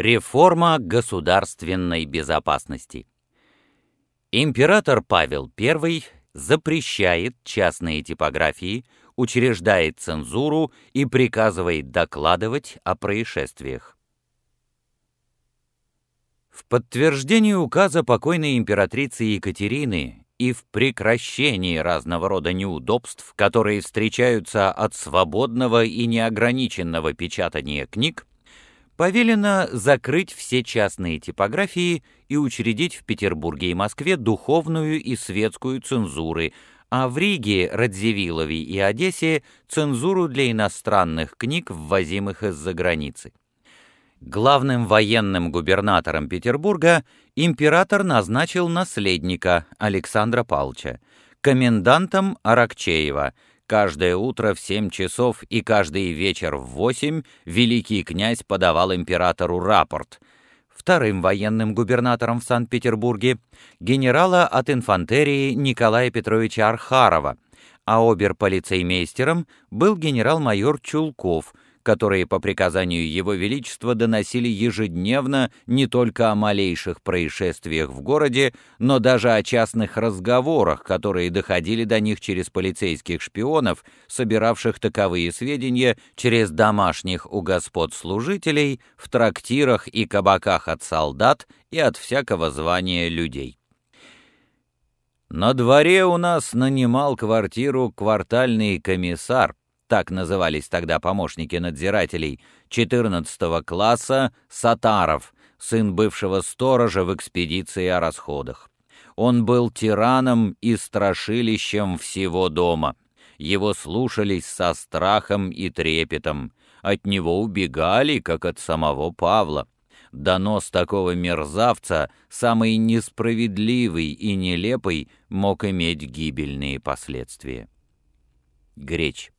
Реформа государственной безопасности. Император Павел I запрещает частные типографии, учреждает цензуру и приказывает докладывать о происшествиях. В подтверждение указа покойной императрицы Екатерины и в прекращении разного рода неудобств, которые встречаются от свободного и неограниченного печатания книг, повелено закрыть все частные типографии и учредить в Петербурге и Москве духовную и светскую цензуры, а в Риге, Радзивиллове и Одессе цензуру для иностранных книг, ввозимых из-за границы. Главным военным губернатором Петербурга император назначил наследника Александра Павловича, комендантом Аракчеева – Каждое утро в семь часов и каждый вечер в восемь великий князь подавал императору рапорт. Вторым военным губернатором в Санкт-Петербурге генерала от инфантерии Николая Петровича Архарова, а оберполицеймейстером был генерал-майор Чулков – которые по приказанию Его Величества доносили ежедневно не только о малейших происшествиях в городе, но даже о частных разговорах, которые доходили до них через полицейских шпионов, собиравших таковые сведения через домашних у господ служителей, в трактирах и кабаках от солдат и от всякого звания людей. На дворе у нас нанимал квартиру квартальный комиссар, так назывались тогда помощники надзирателей, 14 класса Сатаров, сын бывшего сторожа в экспедиции о расходах. Он был тираном и страшилищем всего дома. Его слушались со страхом и трепетом. От него убегали, как от самого Павла. Донос такого мерзавца, самый несправедливый и нелепый, мог иметь гибельные последствия. Греч.